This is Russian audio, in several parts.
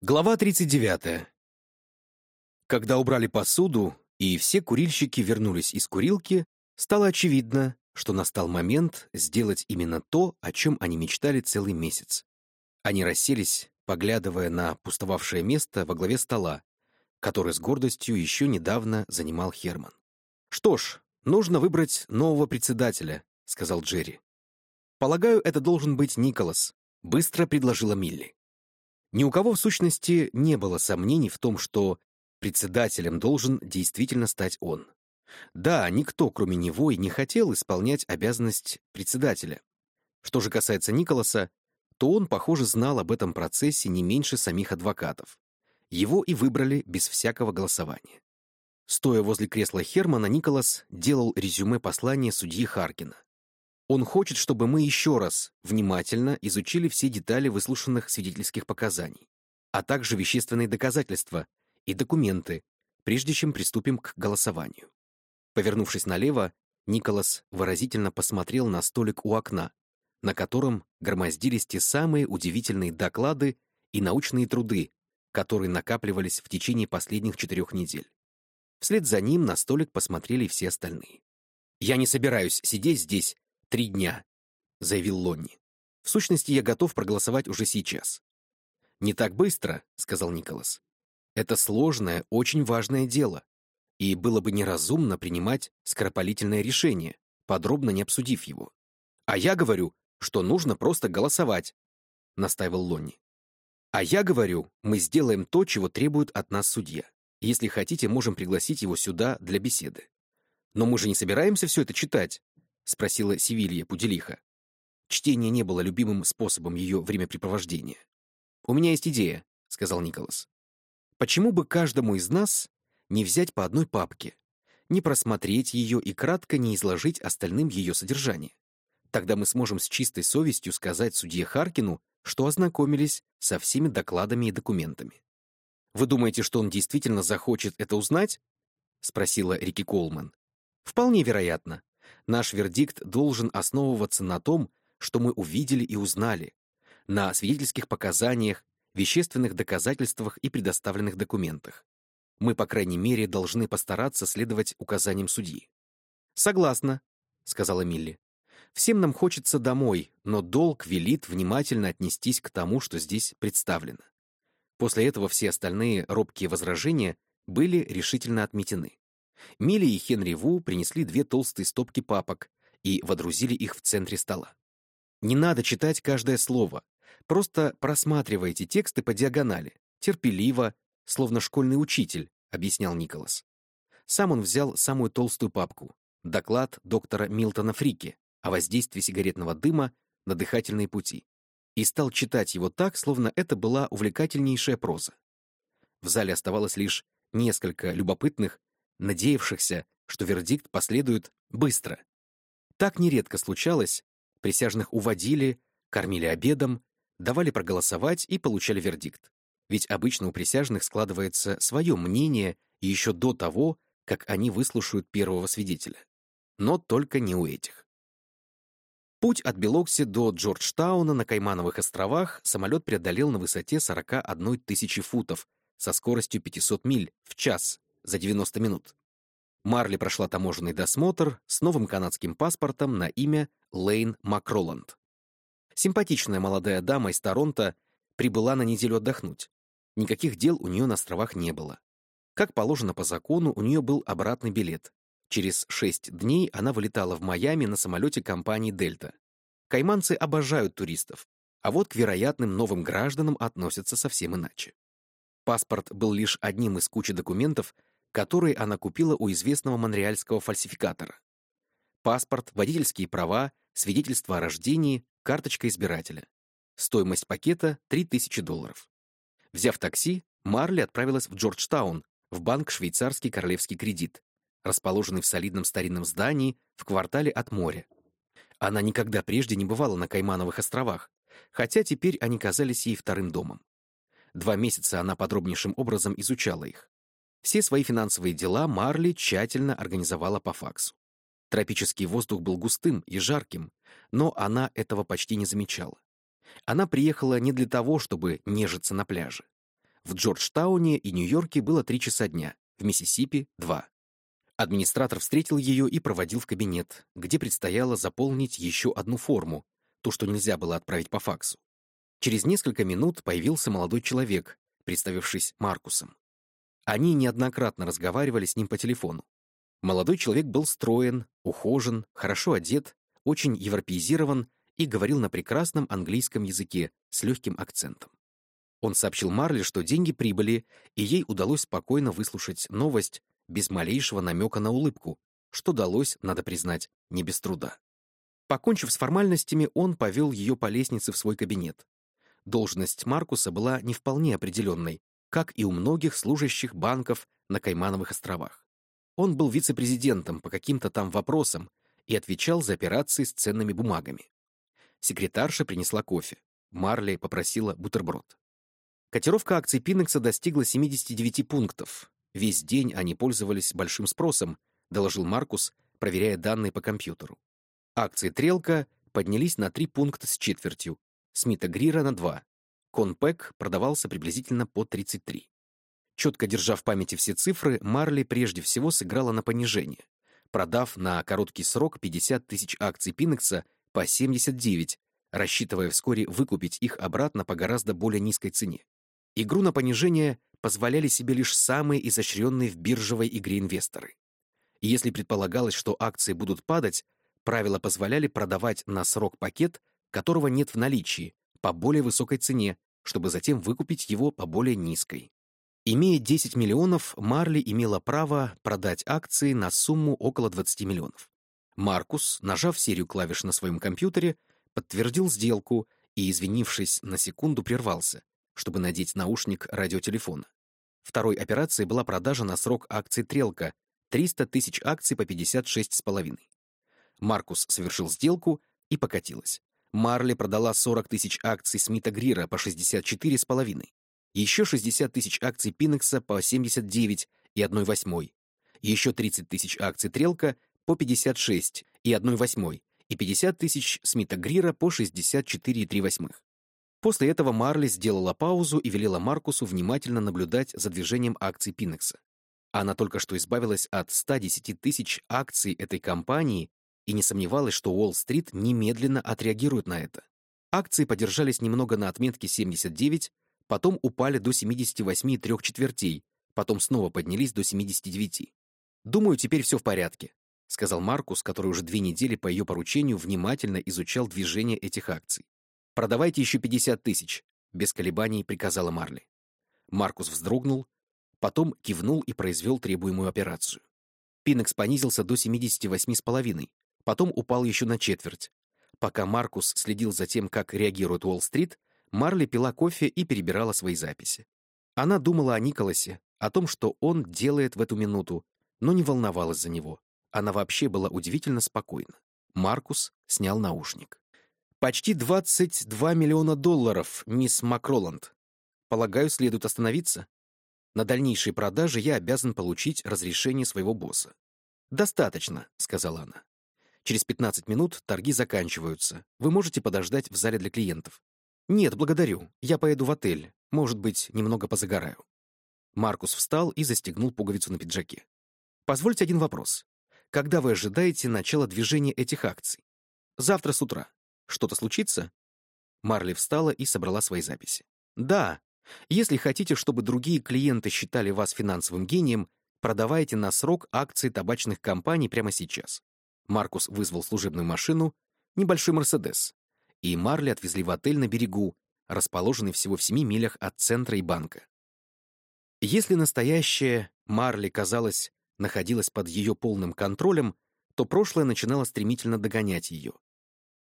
Глава 39. Когда убрали посуду, и все курильщики вернулись из курилки, стало очевидно, что настал момент сделать именно то, о чем они мечтали целый месяц. Они расселись, поглядывая на пустовавшее место во главе стола, который с гордостью еще недавно занимал Херман. «Что ж, нужно выбрать нового председателя», — сказал Джерри. «Полагаю, это должен быть Николас», — быстро предложила Милли. Ни у кого, в сущности, не было сомнений в том, что председателем должен действительно стать он. Да, никто, кроме него, и не хотел исполнять обязанность председателя. Что же касается Николаса, то он, похоже, знал об этом процессе не меньше самих адвокатов. Его и выбрали без всякого голосования. Стоя возле кресла Хермана, Николас делал резюме послания судьи Харкина. Он хочет, чтобы мы еще раз внимательно изучили все детали выслушанных свидетельских показаний, а также вещественные доказательства и документы, прежде чем приступим к голосованию. Повернувшись налево, Николас выразительно посмотрел на столик у окна, на котором громоздились те самые удивительные доклады и научные труды, которые накапливались в течение последних четырех недель. Вслед за ним на столик посмотрели все остальные. «Я не собираюсь сидеть здесь три дня», — заявил Лонни. «В сущности, я готов проголосовать уже сейчас». «Не так быстро», — сказал Николас. «Это сложное, очень важное дело, и было бы неразумно принимать скоропалительное решение, подробно не обсудив его. А я говорю, что нужно просто голосовать», — настаивал Лонни. «А я говорю, мы сделаем то, чего требует от нас судья. Если хотите, можем пригласить его сюда для беседы. Но мы же не собираемся все это читать, — спросила Севилья Пуделиха. Чтение не было любимым способом ее времяпрепровождения. «У меня есть идея», — сказал Николас. «Почему бы каждому из нас не взять по одной папке, не просмотреть ее и кратко не изложить остальным ее содержание? Тогда мы сможем с чистой совестью сказать судье Харкину, что ознакомились со всеми докладами и документами. Вы думаете, что он действительно захочет это узнать?» — спросила Рики Колман. «Вполне вероятно. Наш вердикт должен основываться на том, что мы увидели и узнали, на свидетельских показаниях, вещественных доказательствах и предоставленных документах. Мы, по крайней мере, должны постараться следовать указаниям судьи. «Согласна», — сказала Милли. «Всем нам хочется домой, но долг велит внимательно отнестись к тому, что здесь представлено». После этого все остальные робкие возражения были решительно отметены. Милли и Хенри Ву принесли две толстые стопки папок и водрузили их в центре стола. Не надо читать каждое слово. Просто просматривайте тексты по диагонали. Терпеливо, словно школьный учитель, объяснял Николас. Сам он взял самую толстую папку — доклад доктора Милтона Фрики о воздействии сигаретного дыма на дыхательные пути, и стал читать его так, словно это была увлекательнейшая проза. В зале оставалось лишь несколько любопытных надеявшихся, что вердикт последует быстро. Так нередко случалось, присяжных уводили, кормили обедом, давали проголосовать и получали вердикт. Ведь обычно у присяжных складывается свое мнение еще до того, как они выслушают первого свидетеля. Но только не у этих. Путь от Белокси до Джорджтауна на Каймановых островах самолет преодолел на высоте 41 тысячи футов со скоростью 500 миль в час за 90 минут. Марли прошла таможенный досмотр с новым канадским паспортом на имя Лейн Макроланд. Симпатичная молодая дама из Торонто прибыла на неделю отдохнуть. Никаких дел у нее на островах не было. Как положено по закону, у нее был обратный билет. Через шесть дней она вылетала в Майами на самолете компании «Дельта». Кайманцы обожают туристов, а вот к вероятным новым гражданам относятся совсем иначе. Паспорт был лишь одним из кучи документов, который она купила у известного монреальского фальсификатора. Паспорт, водительские права, свидетельство о рождении, карточка избирателя. Стоимость пакета — 3000 долларов. Взяв такси, Марли отправилась в Джорджтаун, в банк «Швейцарский королевский кредит», расположенный в солидном старинном здании в квартале от моря. Она никогда прежде не бывала на Каймановых островах, хотя теперь они казались ей вторым домом. Два месяца она подробнейшим образом изучала их. Все свои финансовые дела Марли тщательно организовала по факсу. Тропический воздух был густым и жарким, но она этого почти не замечала. Она приехала не для того, чтобы нежиться на пляже. В Джорджтауне и Нью-Йорке было 3 часа дня, в Миссисипи — 2. Администратор встретил ее и проводил в кабинет, где предстояло заполнить еще одну форму, ту, что нельзя было отправить по факсу. Через несколько минут появился молодой человек, представившись Маркусом. Они неоднократно разговаривали с ним по телефону. Молодой человек был строен, ухожен, хорошо одет, очень европеизирован и говорил на прекрасном английском языке с легким акцентом. Он сообщил Марли, что деньги прибыли, и ей удалось спокойно выслушать новость без малейшего намека на улыбку, что далось, надо признать, не без труда. Покончив с формальностями, он повел ее по лестнице в свой кабинет. Должность Маркуса была не вполне определенной, как и у многих служащих банков на Каймановых островах. Он был вице-президентом по каким-то там вопросам и отвечал за операции с ценными бумагами. Секретарша принесла кофе. Марли попросила бутерброд. Котировка акций Пинекса достигла 79 пунктов. Весь день они пользовались большим спросом, доложил Маркус, проверяя данные по компьютеру. Акции Трелка поднялись на 3 пункта с четвертью, Смита Грира на 2. Конпек продавался приблизительно по 33. Четко держа в памяти все цифры, Марли прежде всего сыграла на понижение, продав на короткий срок 50 тысяч акций Пинекса по 79, рассчитывая вскоре выкупить их обратно по гораздо более низкой цене. Игру на понижение позволяли себе лишь самые изощренные в биржевой игре инвесторы. Если предполагалось, что акции будут падать, правила позволяли продавать на срок пакет, которого нет в наличии, по более высокой цене, чтобы затем выкупить его по более низкой. Имея 10 миллионов, Марли имела право продать акции на сумму около 20 миллионов. Маркус, нажав серию клавиш на своем компьютере, подтвердил сделку и, извинившись, на секунду прервался, чтобы надеть наушник радиотелефона. Второй операцией была продажа на срок акций «Трелка» 300 тысяч акций по 56,5. Маркус совершил сделку и покатилась. Марли продала 40 тысяч акций Смита Грира по 64,5. Еще 60 тысяч акций Пинекса по 79 и 1 восьмой. Еще 30 тысяч акций Трелка по 56 и 1 восьмой. И 50 тысяч Смита Грира по 64,3 восьмых. После этого Марли сделала паузу и велела Маркусу внимательно наблюдать за движением акций Пинекса. Она только что избавилась от 110 тысяч акций этой компании и не сомневалась, что Уолл-стрит немедленно отреагирует на это. Акции подержались немного на отметке 79, потом упали до 78,3 четвертей, потом снова поднялись до 79. «Думаю, теперь все в порядке», — сказал Маркус, который уже две недели по ее поручению внимательно изучал движение этих акций. «Продавайте еще 50 тысяч», — без колебаний приказала Марли. Маркус вздрогнул, потом кивнул и произвел требуемую операцию. Пинекс понизился до 78,5, потом упал еще на четверть. Пока Маркус следил за тем, как реагирует Уолл-стрит, Марли пила кофе и перебирала свои записи. Она думала о Николасе, о том, что он делает в эту минуту, но не волновалась за него. Она вообще была удивительно спокойна. Маркус снял наушник. Почти 22 миллиона долларов, мисс Макроланд. Полагаю, следует остановиться? На дальнейшие продажи я обязан получить разрешение своего босса. «Достаточно», — сказала она. «Через 15 минут торги заканчиваются. Вы можете подождать в зале для клиентов». «Нет, благодарю. Я поеду в отель. Может быть, немного позагораю». Маркус встал и застегнул пуговицу на пиджаке. «Позвольте один вопрос. Когда вы ожидаете начала движения этих акций? Завтра с утра. Что-то случится?» Марли встала и собрала свои записи. «Да. Если хотите, чтобы другие клиенты считали вас финансовым гением, продавайте на срок акции табачных компаний прямо сейчас». Маркус вызвал служебную машину, небольшой «Мерседес», и Марли отвезли в отель на берегу, расположенный всего в семи милях от центра и банка. Если настоящее Марли, казалось, находилось под ее полным контролем, то прошлое начинало стремительно догонять ее.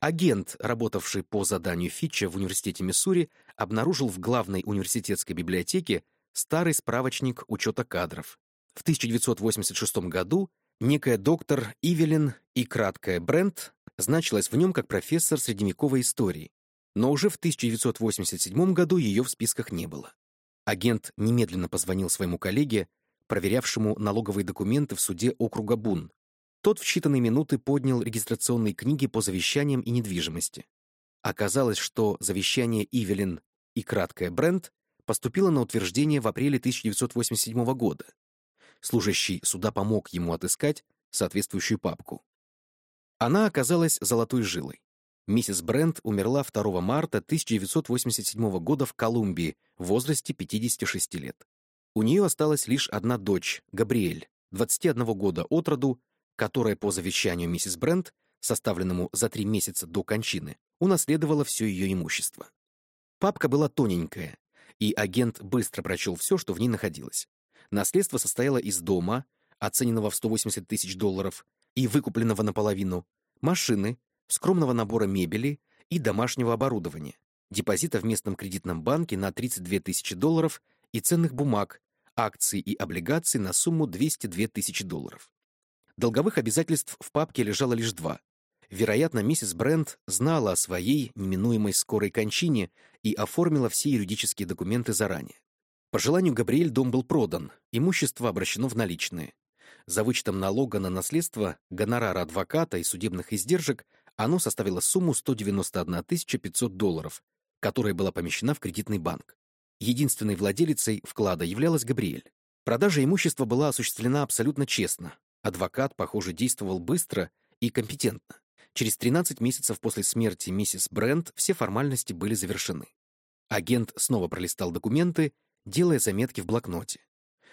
Агент, работавший по заданию Фитча в университете Миссури, обнаружил в главной университетской библиотеке старый справочник учета кадров. В 1986 году некая доктор Ивелин и краткая Брент значилась в нем как профессор средневековой истории, но уже в 1987 году ее в списках не было. Агент немедленно позвонил своему коллеге, проверявшему налоговые документы в суде округа Бун, тот в считанные минуты поднял регистрационные книги по завещаниям и недвижимости. Оказалось, что завещание Ивелин и краткое Брент поступила на утверждение в апреле 1987 года. Служащий суда помог ему отыскать соответствующую папку. Она оказалась золотой жилой. Миссис Брент умерла 2 марта 1987 года в Колумбии в возрасте 56 лет. У нее осталась лишь одна дочь, Габриэль, 21 года от роду, которая по завещанию миссис Брент, составленному за три месяца до кончины, унаследовала все ее имущество. Папка была тоненькая, и агент быстро прочел все, что в ней находилось. Наследство состояло из дома, оцененного в 180 тысяч долларов и выкупленного наполовину, машины, скромного набора мебели и домашнего оборудования, депозита в местном кредитном банке на 32 тысячи долларов и ценных бумаг, акций и облигаций на сумму 202 тысячи долларов. Долговых обязательств в папке лежало лишь два. Вероятно, миссис Брент знала о своей неминуемой скорой кончине и оформила все юридические документы заранее. По желанию Габриэль дом был продан, имущество обращено в наличные. За вычетом налога на наследство, гонорара адвоката и судебных издержек оно составило сумму 191 500 долларов, которая была помещена в кредитный банк. Единственной владелицей вклада являлась Габриэль. Продажа имущества была осуществлена абсолютно честно. Адвокат, похоже, действовал быстро и компетентно. Через 13 месяцев после смерти миссис Брент все формальности были завершены. Агент снова пролистал документы делая заметки в блокноте.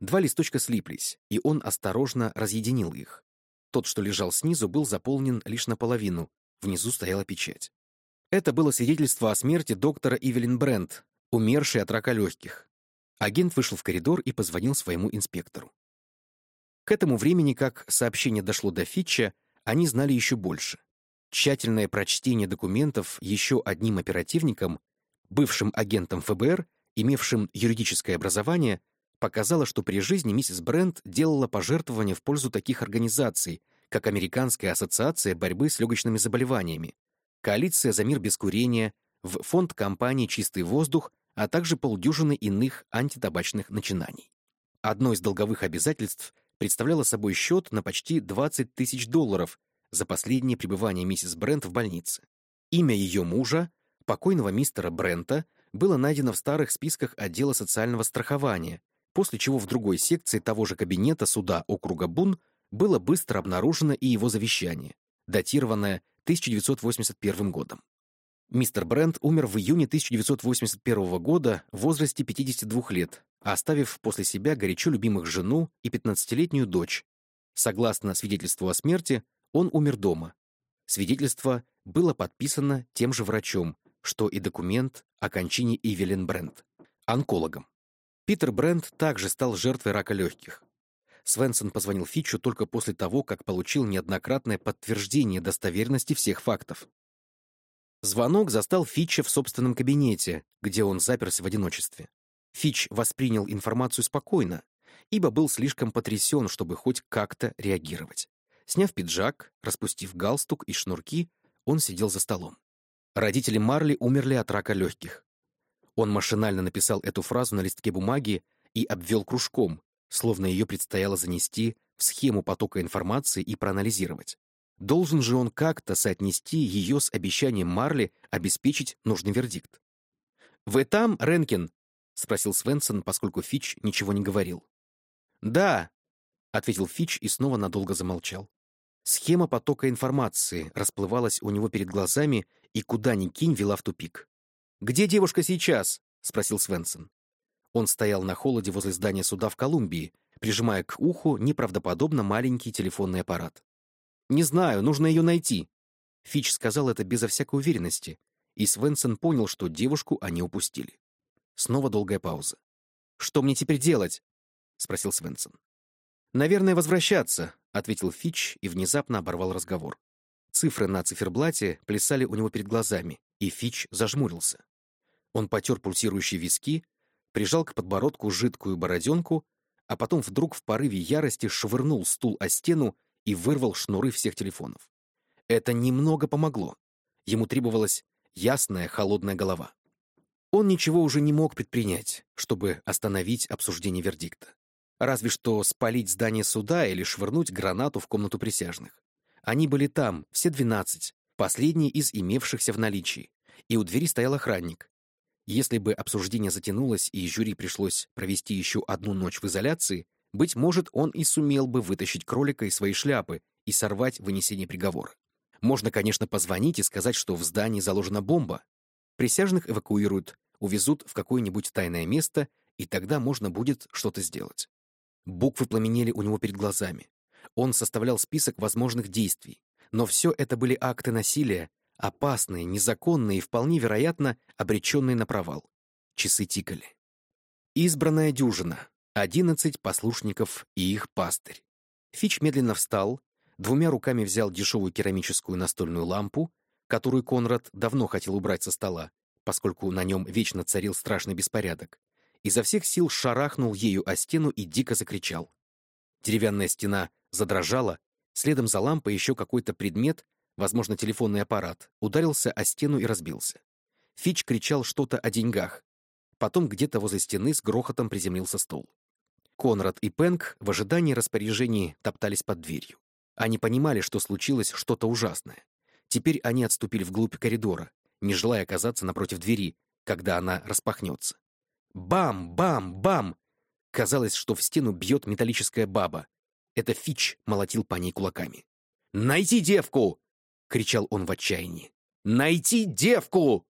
Два листочка слиплись, и он осторожно разъединил их. Тот, что лежал снизу, был заполнен лишь наполовину, внизу стояла печать. Это было свидетельство о смерти доктора Ивелин Брент, умершей от рака легких. Агент вышел в коридор и позвонил своему инспектору. К этому времени, как сообщение дошло до Фитча, они знали еще больше. Тщательное прочтение документов еще одним оперативником, бывшим агентом ФБР, имевшим юридическое образование, показало, что при жизни миссис Брент делала пожертвования в пользу таких организаций, как Американская ассоциация борьбы с легочными заболеваниями, Коалиция за мир без курения, в фонд компании «Чистый воздух», а также полдюжины иных антитабачных начинаний. Одно из долговых обязательств представляло собой счет на почти 20 тысяч долларов за последнее пребывание миссис Брент в больнице. Имя ее мужа, покойного мистера Брента, было найдено в старых списках отдела социального страхования, после чего в другой секции того же кабинета суда округа Бун было быстро обнаружено и его завещание, датированное 1981 годом. Мистер Брент умер в июне 1981 года в возрасте 52 лет, оставив после себя горячо любимых жену и 15-летнюю дочь. Согласно свидетельству о смерти, он умер дома. Свидетельство было подписано тем же врачом, что и документ о кончине Ивелин Брент, онкологом. Питер Брент также стал жертвой рака легких. Свенсон позвонил Фичу только после того, как получил неоднократное подтверждение достоверности всех фактов. Звонок застал Фича в собственном кабинете, где он заперся в одиночестве. Фич воспринял информацию спокойно, ибо был слишком потрясен, чтобы хоть как-то реагировать. Сняв пиджак, распустив галстук и шнурки, он сидел за столом. Родители Марли умерли от рака легких. Он машинально написал эту фразу на листке бумаги и обвел кружком, словно ее предстояло занести в схему потока информации и проанализировать. Должен же он как-то соотнести ее с обещанием Марли обеспечить нужный вердикт. «Вы там, Ренкин?» — спросил Свенсон, поскольку Фич ничего не говорил. «Да», — ответил Фич и снова надолго замолчал. Схема потока информации расплывалась у него перед глазами и куда ни кинь вела в тупик. «Где девушка сейчас?» — спросил Свенсон. Он стоял на холоде возле здания суда в Колумбии, прижимая к уху неправдоподобно маленький телефонный аппарат. «Не знаю, нужно ее найти». Фич сказал это безо всякой уверенности, и Свенсон понял, что девушку они упустили. Снова долгая пауза. «Что мне теперь делать?» — спросил Свенсон. «Наверное, возвращаться», — ответил Фич и внезапно оборвал разговор. Цифры на циферблате плясали у него перед глазами, и Фич зажмурился. Он потер пульсирующие виски, прижал к подбородку жидкую бороденку, а потом вдруг в порыве ярости швырнул стул о стену и вырвал шнуры всех телефонов. Это немного помогло. Ему требовалась ясная, холодная голова. Он ничего уже не мог предпринять, чтобы остановить обсуждение вердикта. Разве что спалить здание суда или швырнуть гранату в комнату присяжных. Они были там, все двенадцать, последние из имевшихся в наличии, и у двери стоял охранник. Если бы обсуждение затянулось и жюри пришлось провести еще одну ночь в изоляции, быть может, он и сумел бы вытащить кролика из своей шляпы и сорвать вынесение приговора. Можно, конечно, позвонить и сказать, что в здании заложена бомба. Присяжных эвакуируют, увезут в какое-нибудь тайное место, и тогда можно будет что-то сделать. Буквы пламенели у него перед глазами. Он составлял список возможных действий. Но все это были акты насилия, опасные, незаконные и вполне вероятно обреченные на провал. Часы тикали. Избранная дюжина. Одиннадцать послушников и их пастырь. Фич медленно встал, двумя руками взял дешевую керамическую настольную лампу, которую Конрад давно хотел убрать со стола, поскольку на нем вечно царил страшный беспорядок, изо всех сил шарахнул ею о стену и дико закричал. Деревянная стена задрожала, следом за лампой еще какой-то предмет, возможно, телефонный аппарат, ударился о стену и разбился. Фич кричал что-то о деньгах. Потом где-то возле стены с грохотом приземлился стол. Конрад и Пенк в ожидании распоряжений топтались под дверью. Они понимали, что случилось что-то ужасное. Теперь они отступили вглубь коридора, не желая оказаться напротив двери, когда она распахнется. Бам! Бам! Бам! Казалось, что в стену бьет металлическая баба. Это Фич молотил по ней кулаками. «Найти девку!» — кричал он в отчаянии. «Найти девку!»